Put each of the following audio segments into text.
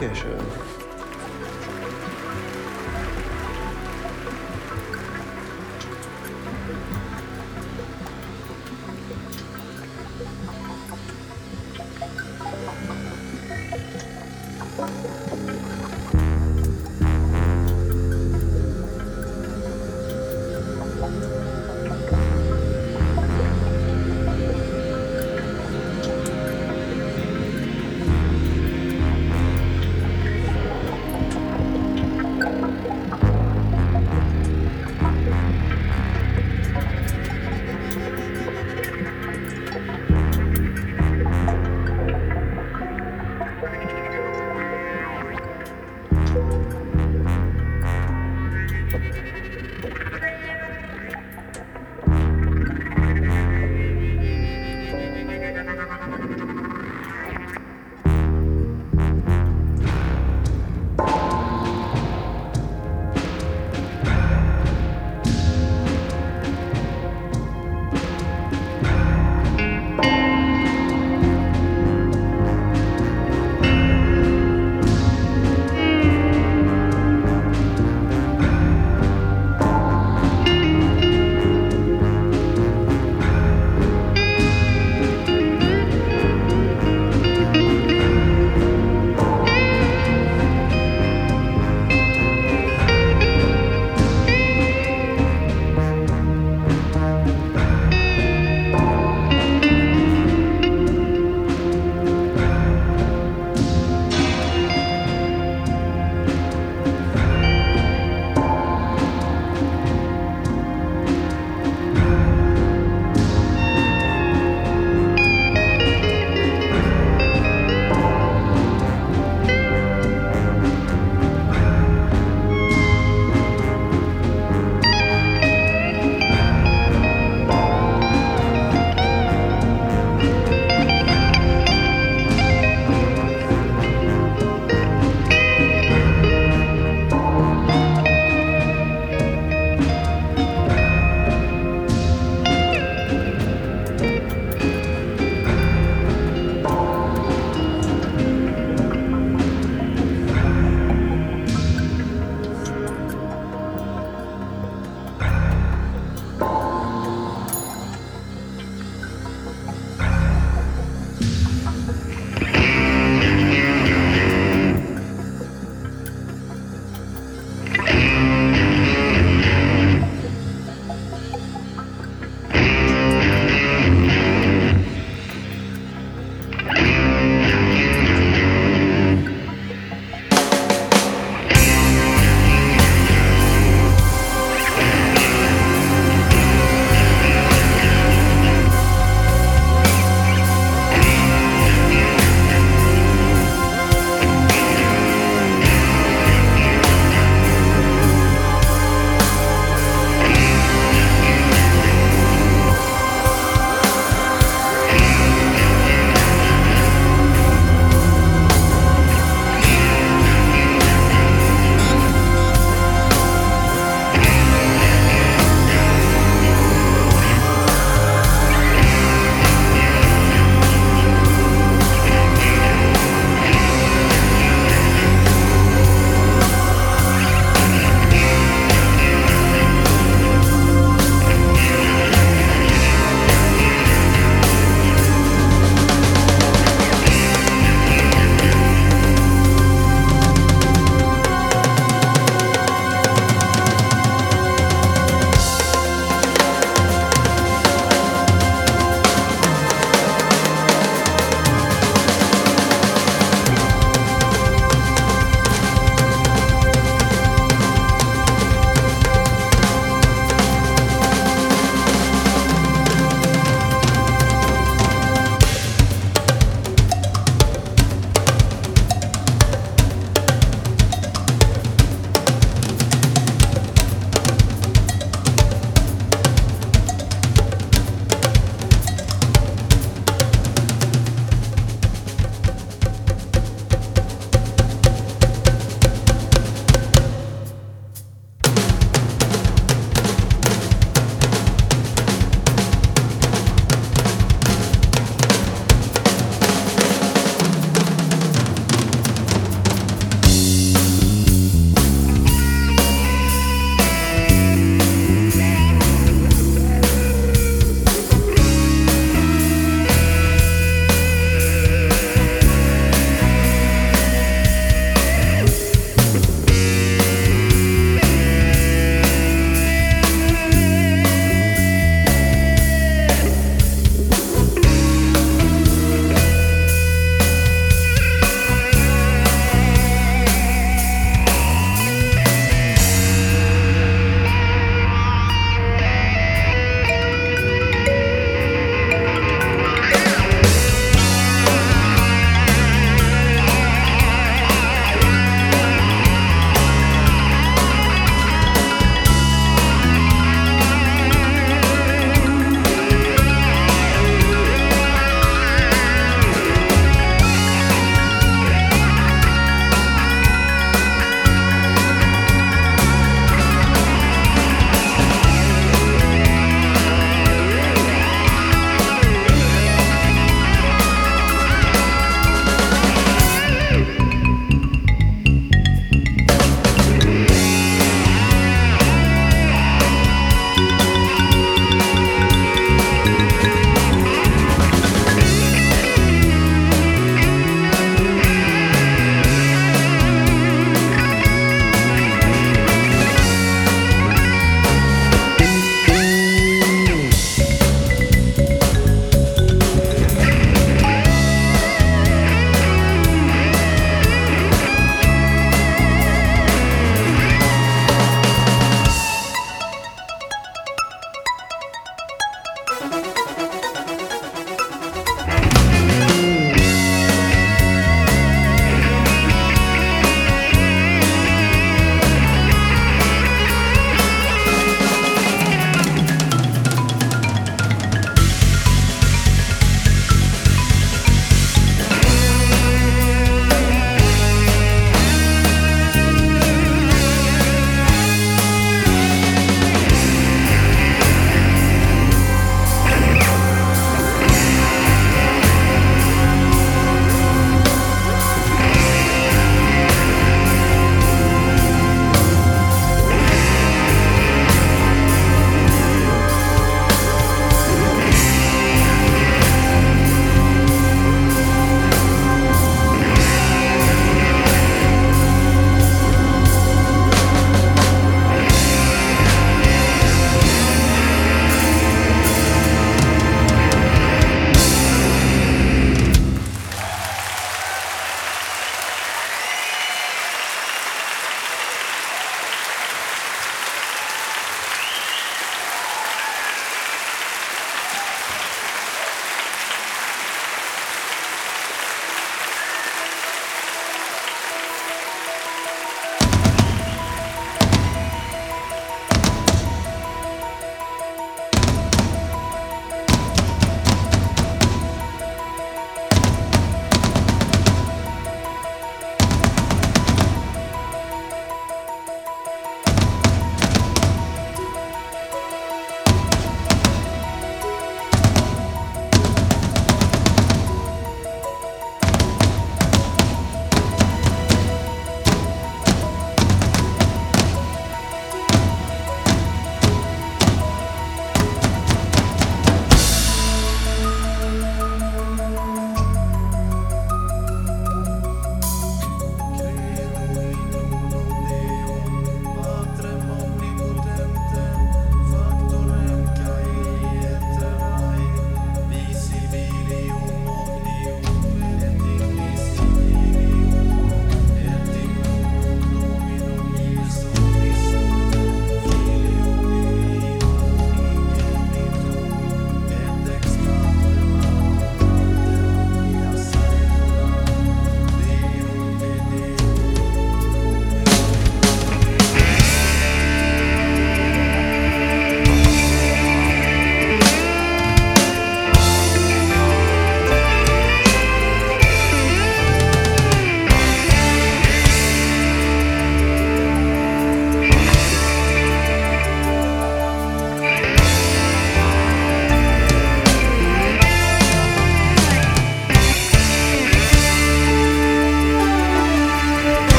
也是。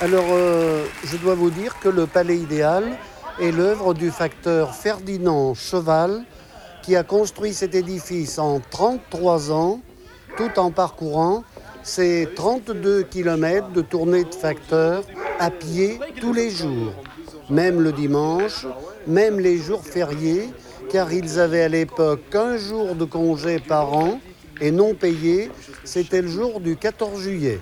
Alors, euh, je dois vous dire que le Palais idéal est l'œuvre du facteur Ferdinand Cheval, qui a construit cet édifice en 33 ans, tout en parcourant ses 32 km de tournée de facteur à pied tous les jours, même le dimanche, même les jours fériés, car ils avaient à l'époque un jour de congé par an et non payé, c'était le jour du 14 juillet.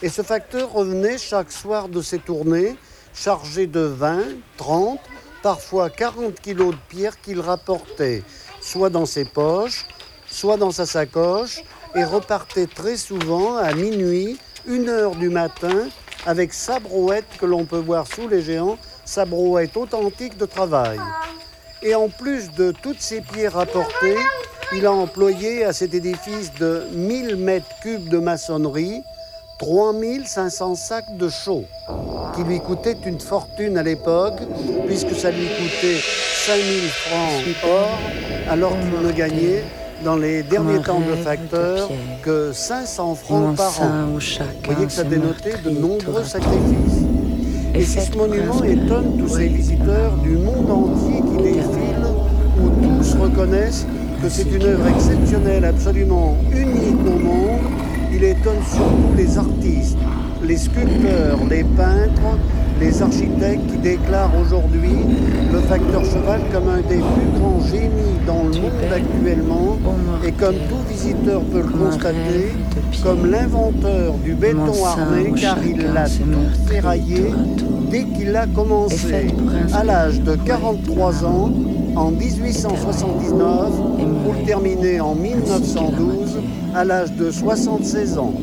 Et ce facteur revenait chaque soir de ses tournées, chargé de 20, 30, parfois 40 kilos de pierres qu'il rapportait, soit dans ses poches, soit dans sa sacoche, et repartait très souvent à minuit, une heure du matin, avec sa brouette que l'on peut voir sous les géants, sa brouette authentique de travail. Et en plus de toutes ces pierres rapportées, il a employé à cet édifice de 1000 mètres cubes de maçonnerie, 3500 sacs de chaux, qui lui coûtaient une fortune à l'époque, puisque ça lui coûtait 5000 francs or, alors qu'il ne gagnait dans les derniers temps de facteur que 500 francs par an. Vous voyez que ça dénotait de nombreux sacrifices. Et si ce monument étonne tous ces visiteurs du monde entier qui défilent, où tous reconnaissent que c'est une œuvre exceptionnelle, absolument unique au monde, il étonne surtout les artistes, les sculpteurs, les peintres, les architectes qui déclarent aujourd'hui le facteur cheval comme un des plus grands génies dans le monde actuellement. Et comme tout visiteur peut le constater, comme l'inventeur du béton armé car il l'a tout ferraillé dès qu'il a commencé. À l'âge de 43 ans en 1879 pour le terminer en 1912 à l'âge de 76 ans.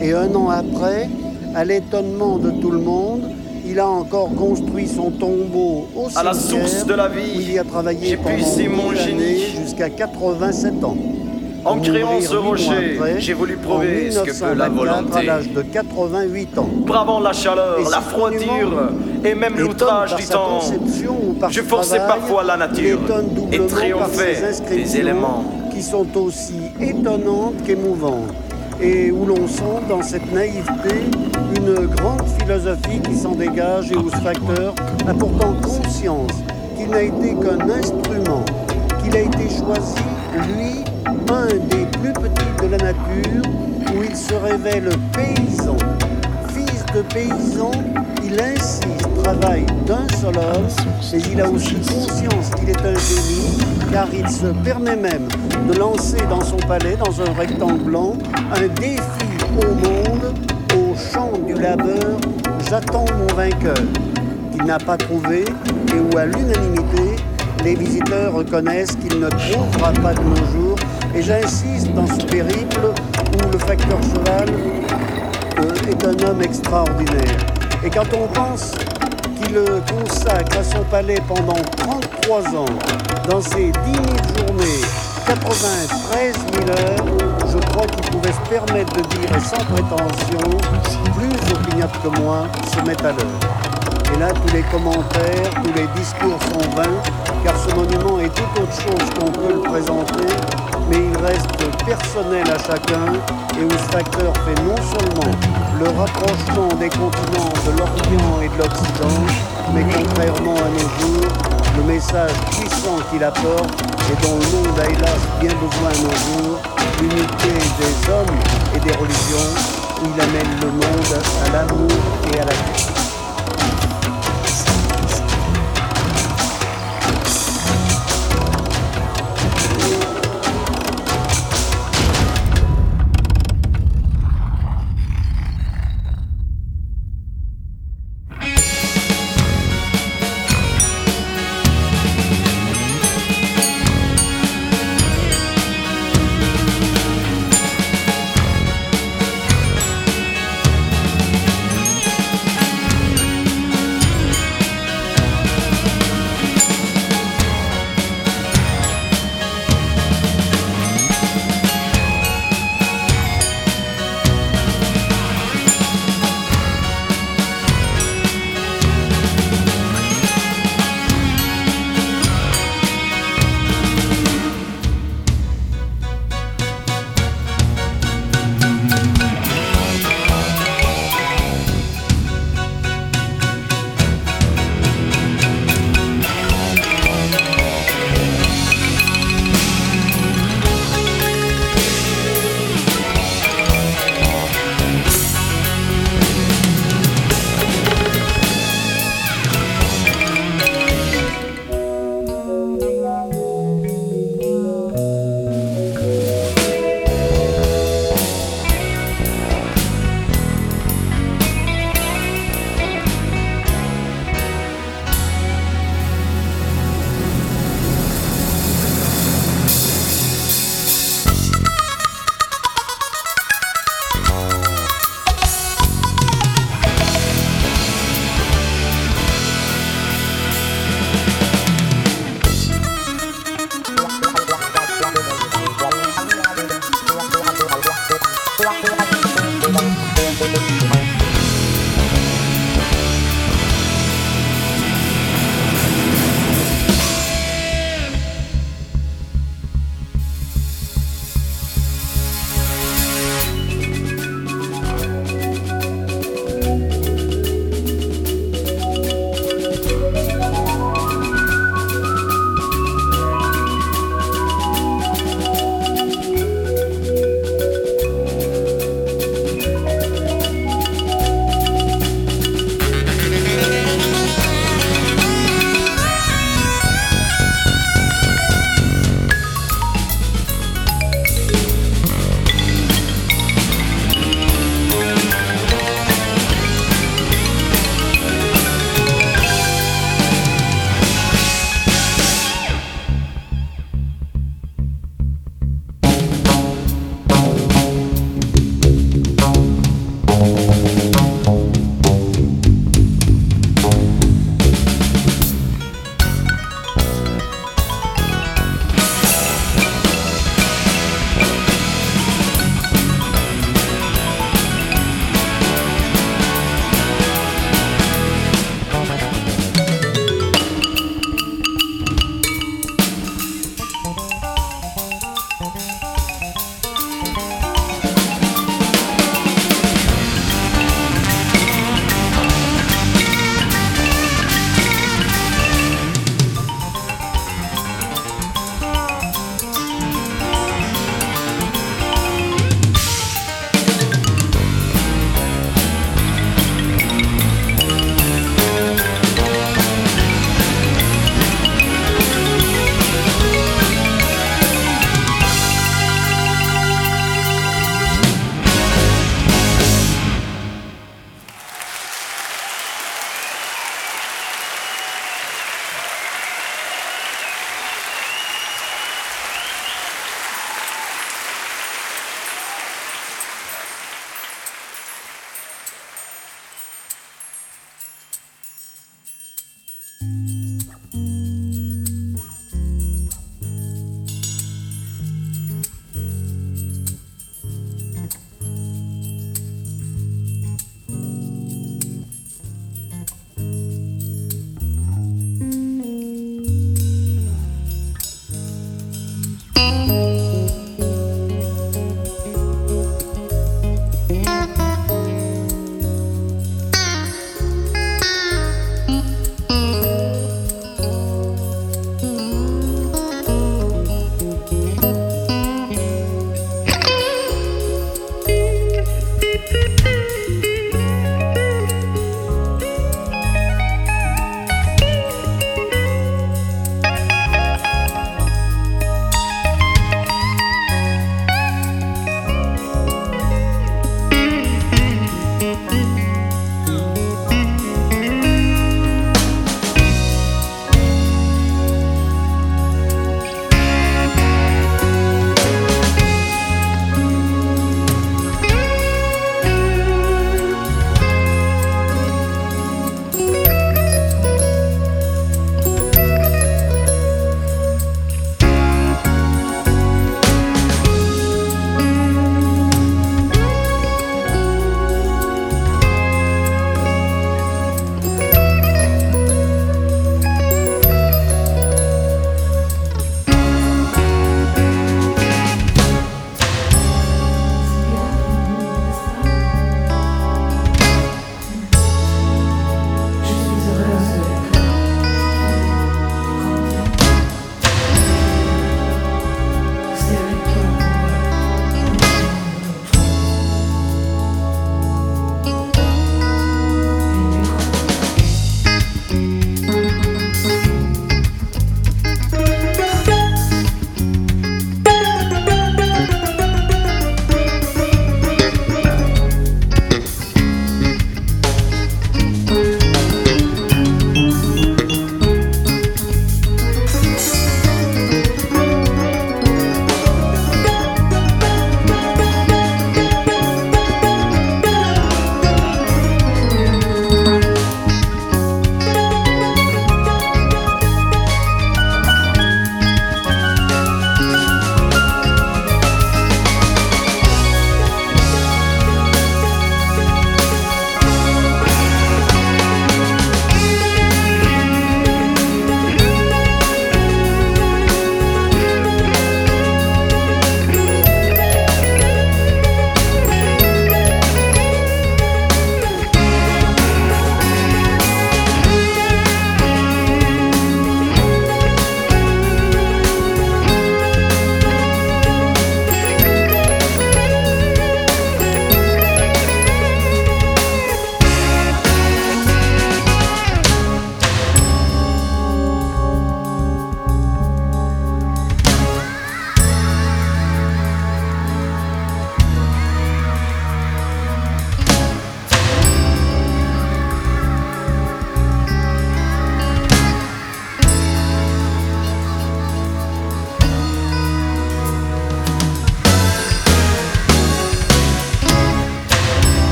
Et un an après, à l'étonnement de tout le monde, il a encore construit son tombeau au À la source de la vie, où il y a travaillé j'ai pendant mon génie. jusqu'à 87 ans. En créant ce rocher, j'ai voulu prouver ce que peut la 1924, à volonté. l'âge de 88 ans. Bravant la chaleur, Et la froidure et même l'outrage du temps, je forçais travail, parfois la nature et triomphais des éléments. qui sont aussi étonnantes qu'émouvantes et où l'on sent dans cette naïveté une grande philosophie qui s'en dégage et où ce facteur a pourtant conscience qu'il n'a été qu'un instrument, qu'il a été choisi, lui, un des plus petits de la nature, où il se révèle paysan. Fils de paysan, il insiste, travaille d'un seul homme, mais il a aussi conscience qu'il est un génie, car il se permet même de lancer dans son palais, dans un rectangle blanc, un défi au monde, au champ du labeur, j'attends mon vainqueur, qu'il n'a pas trouvé et où à l'unanimité, les visiteurs reconnaissent qu'il ne trouvera pas de nos jours. Et j'insiste dans ce périple où le facteur cheval euh, est un homme extraordinaire. Et quand on pense qu'il euh, consacre à son palais pendant 33 ans, dans ses 10 000 journées, 93 000 heures, je crois qu'il pouvait se permettre de dire, et sans prétention, plus opiniâtre que moi, se mettent à l'heure. Et là, tous les commentaires, tous les discours sont vains, car ce monument est tout autre chose qu'on peut le présenter, mais il reste personnel à chacun et où ce facteur fait non seulement le rapprochement des continents de l'Orient et de l'Occident, mais contrairement à nos jours, le message puissant qu'il apporte et dont le monde a hélas bien besoin à nos jours, l'unité des hommes et des religions, il amène le monde à l'amour et à la paix.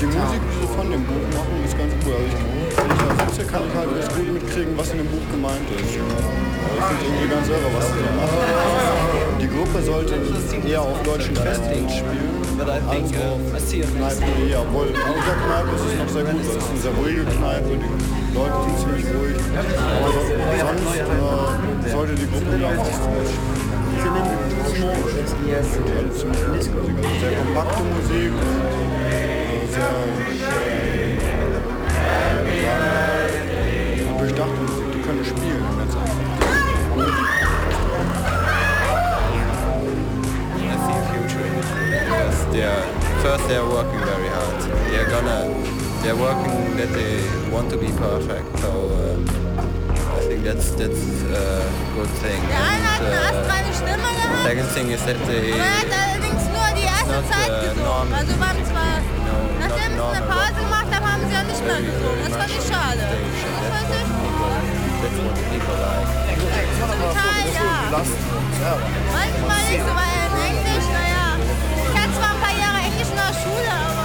Die Musik, die sie von dem Buch machen, ist ganz cool. Also ich, wenn ich da sitze, kann ich halt ganz gut mitkriegen, was in dem Buch gemeint ist. Also ich finde irgendwie ganz irre, was sie da machen. Die Gruppe sollte eher auf deutschen Festivals spielen. als auf Kneipen, die, obwohl in dieser Kneipe ist es noch sehr gut. Es ist eine sehr ruhige Kneipe, die Leute sind ziemlich ruhig. Aber sonst äh, sollte die Gruppe wieder auf Festivals spielen. Ziemlich Musik. Also sehr kompakte Musik sehr ja, durchdachte Musik. Die können spielen ganz einfach. They're first they're working very hard. They're gonna they're working that they want to be perfect. So uh, I think that's that's a good thing. And, uh, second thing is that they Not, uh, normal. Sie eine normal. Pause gemacht haben, haben sie ja nicht mehr gesungen. Das fand ich schade. Das fand ich total, ja. Ja, Manchmal nicht so, weil in Englisch, naja, ich hatte zwar ein paar Jahre Englisch in der Schule, aber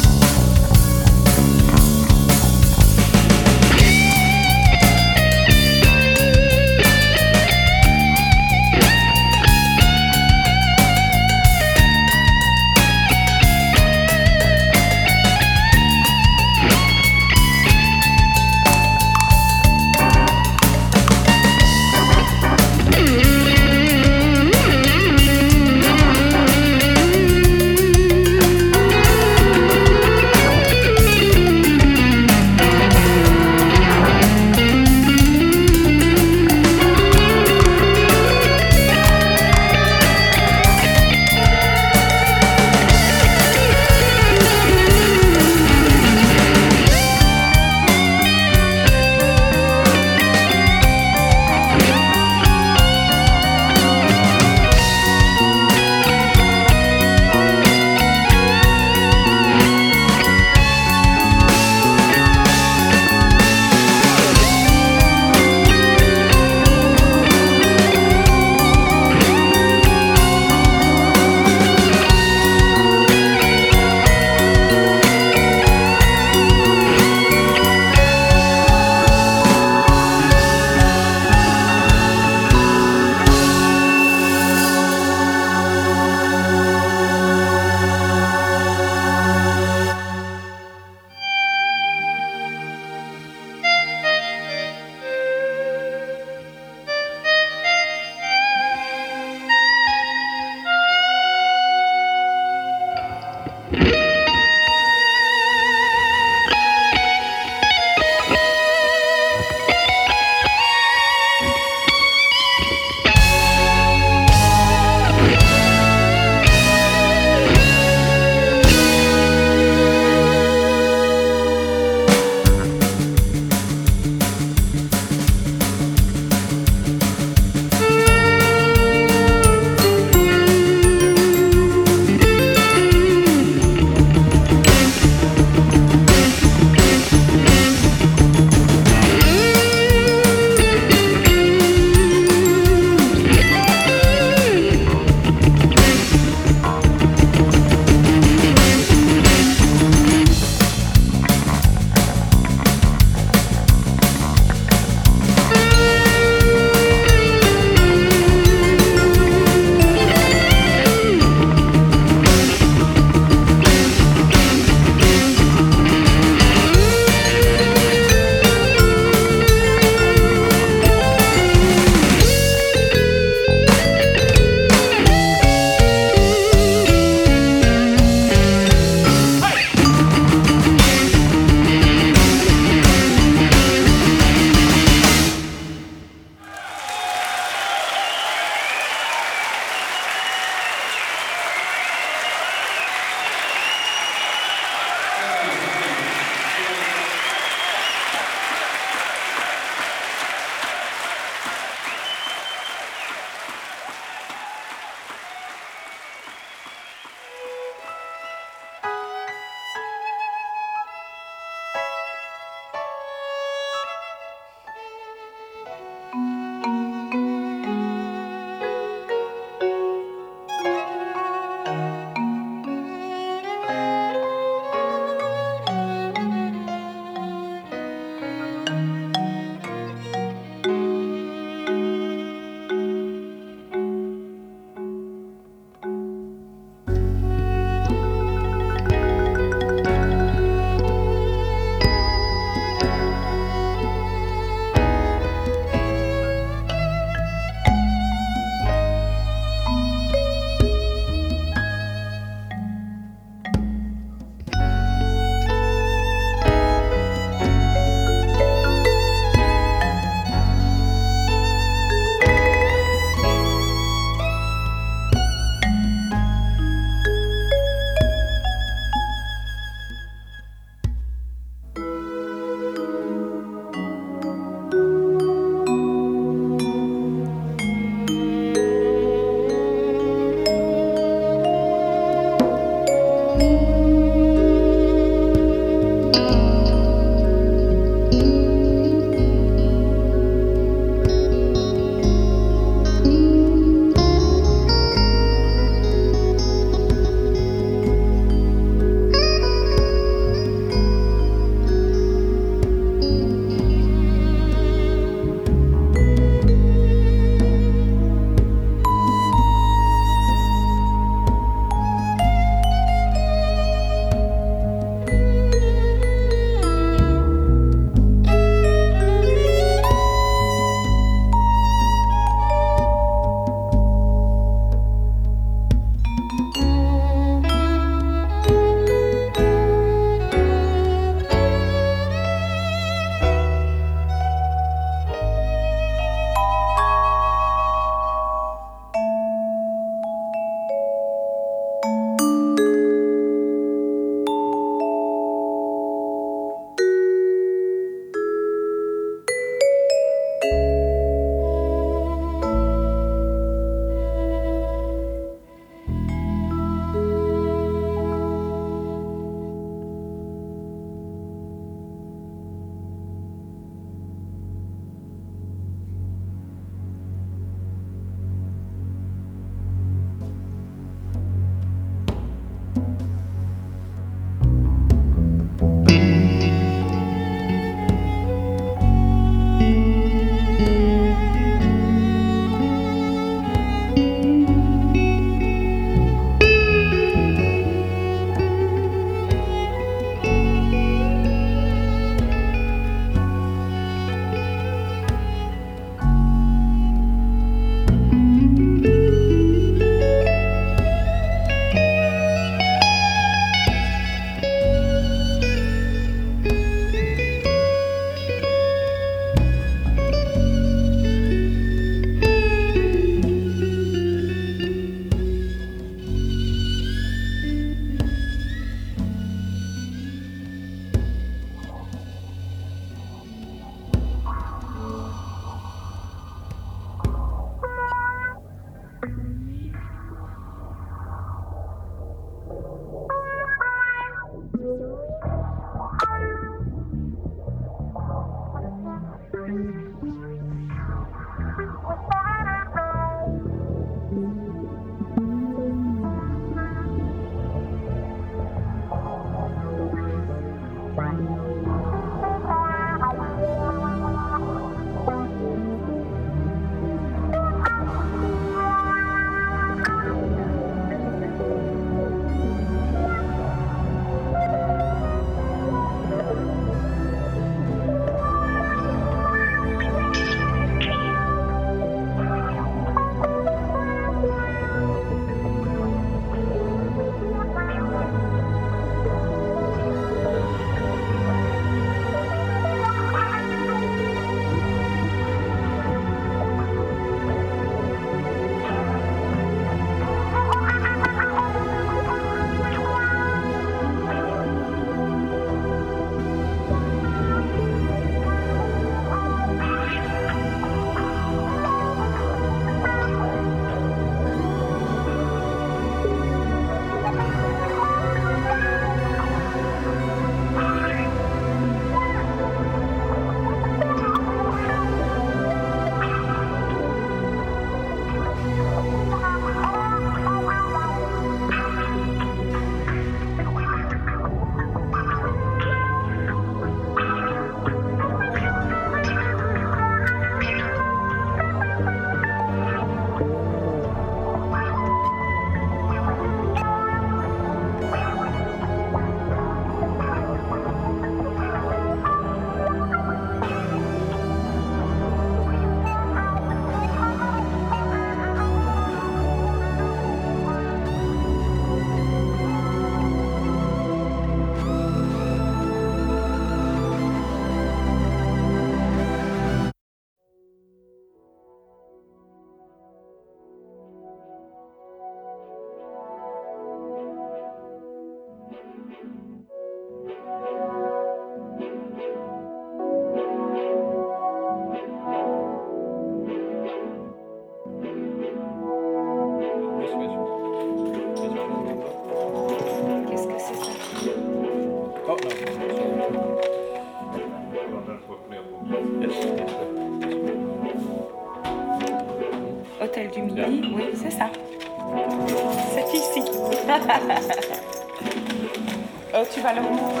Euh,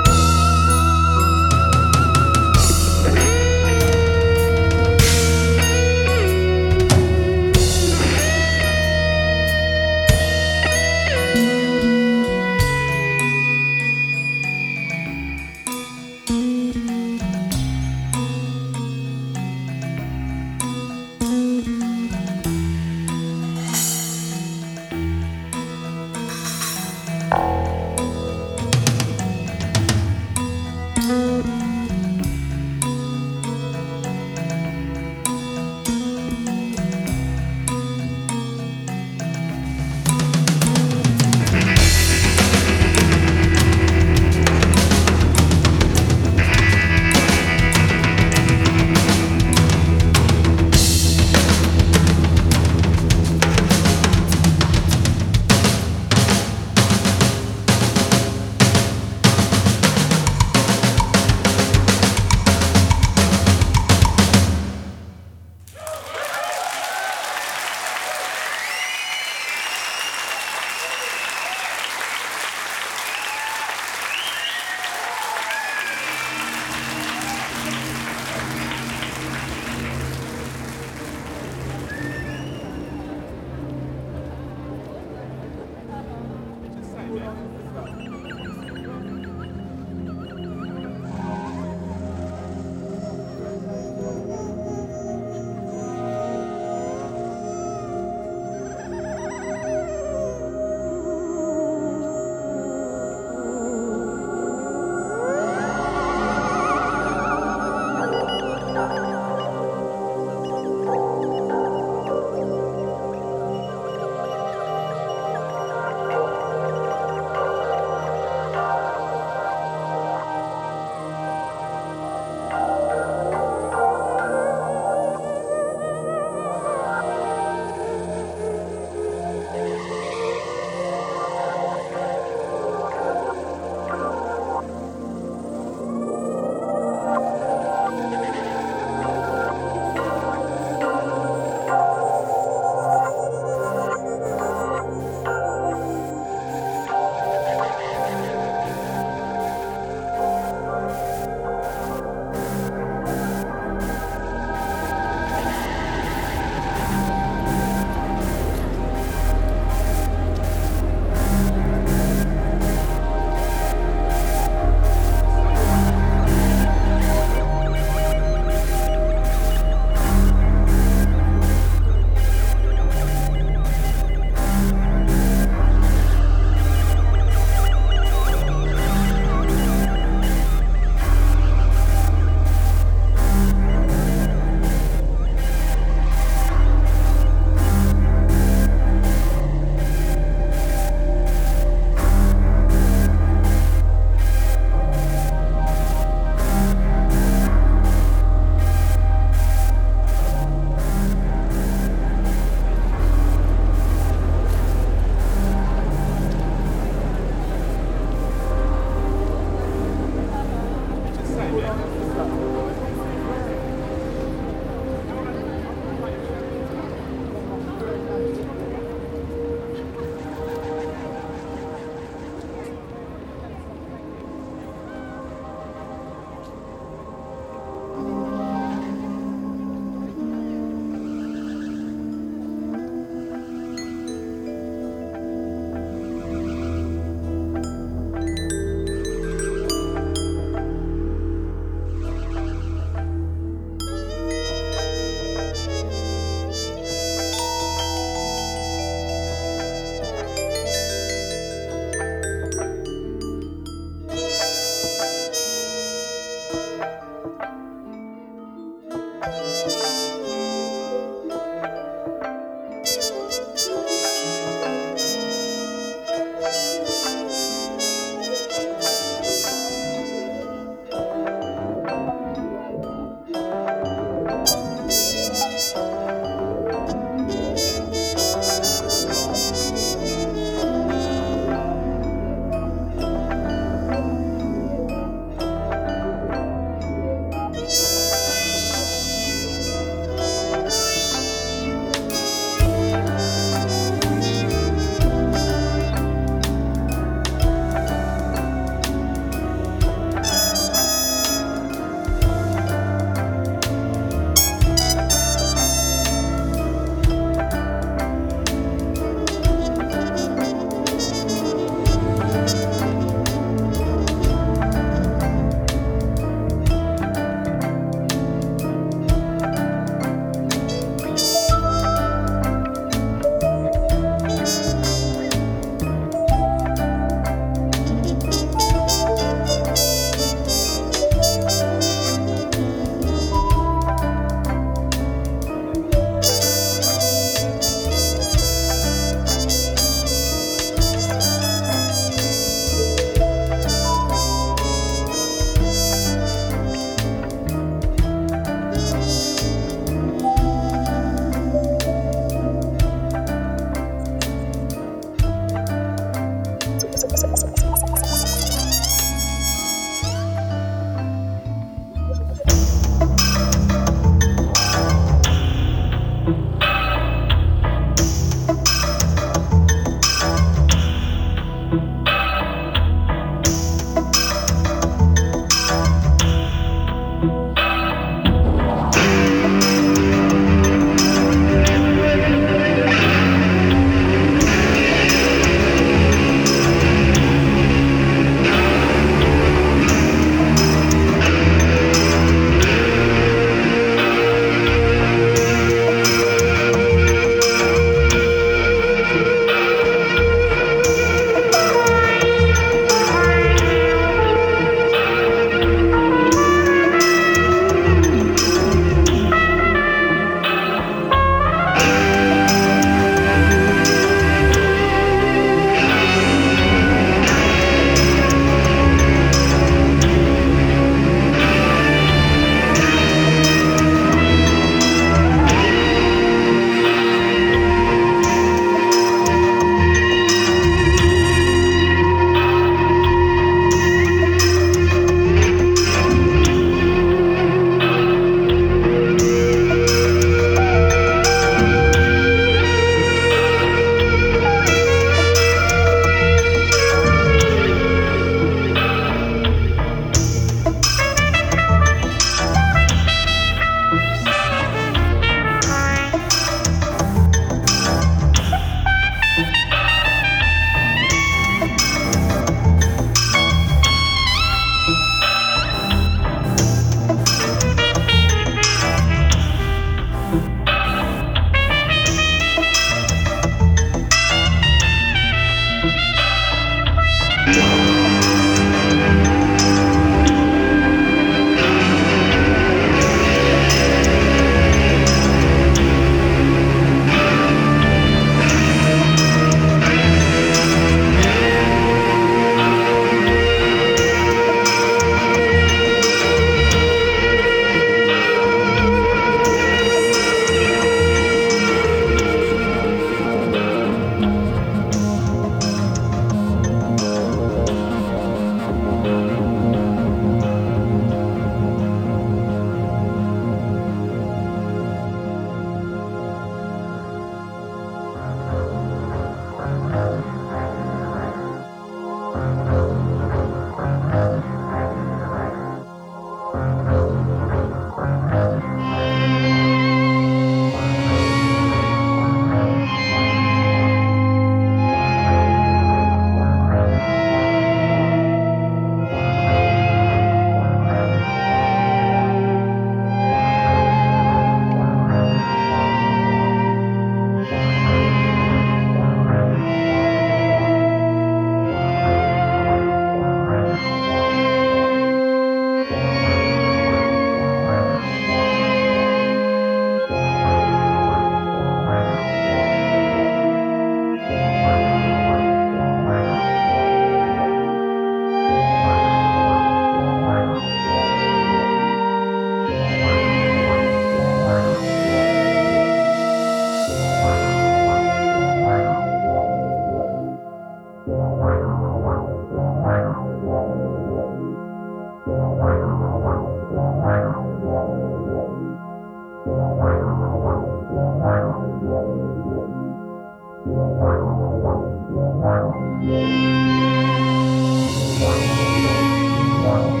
one.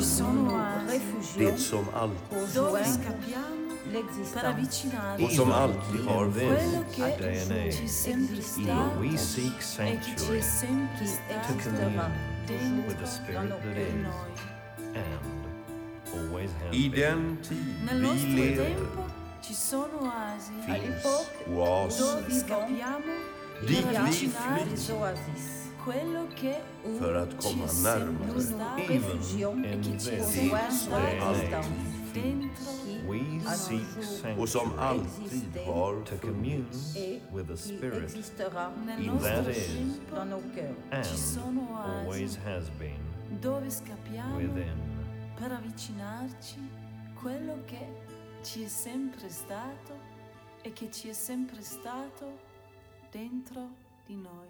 Ci sono det som alltid dove som alltid har In funnits. this day and age, we seek sanctuary. To commune with the spirit that is and always has I been. den tid Nel vi nostro lever tempo ci sono oasi. Finns dove oaser scappiamo dit per vi avvicinarci flyr för att komma närmare Even in this day och som alltid har to commune with the spirit in that is and always has been within. per avvicinarci quello che ci è sempre stato e che ci è sempre stato dentro di noi.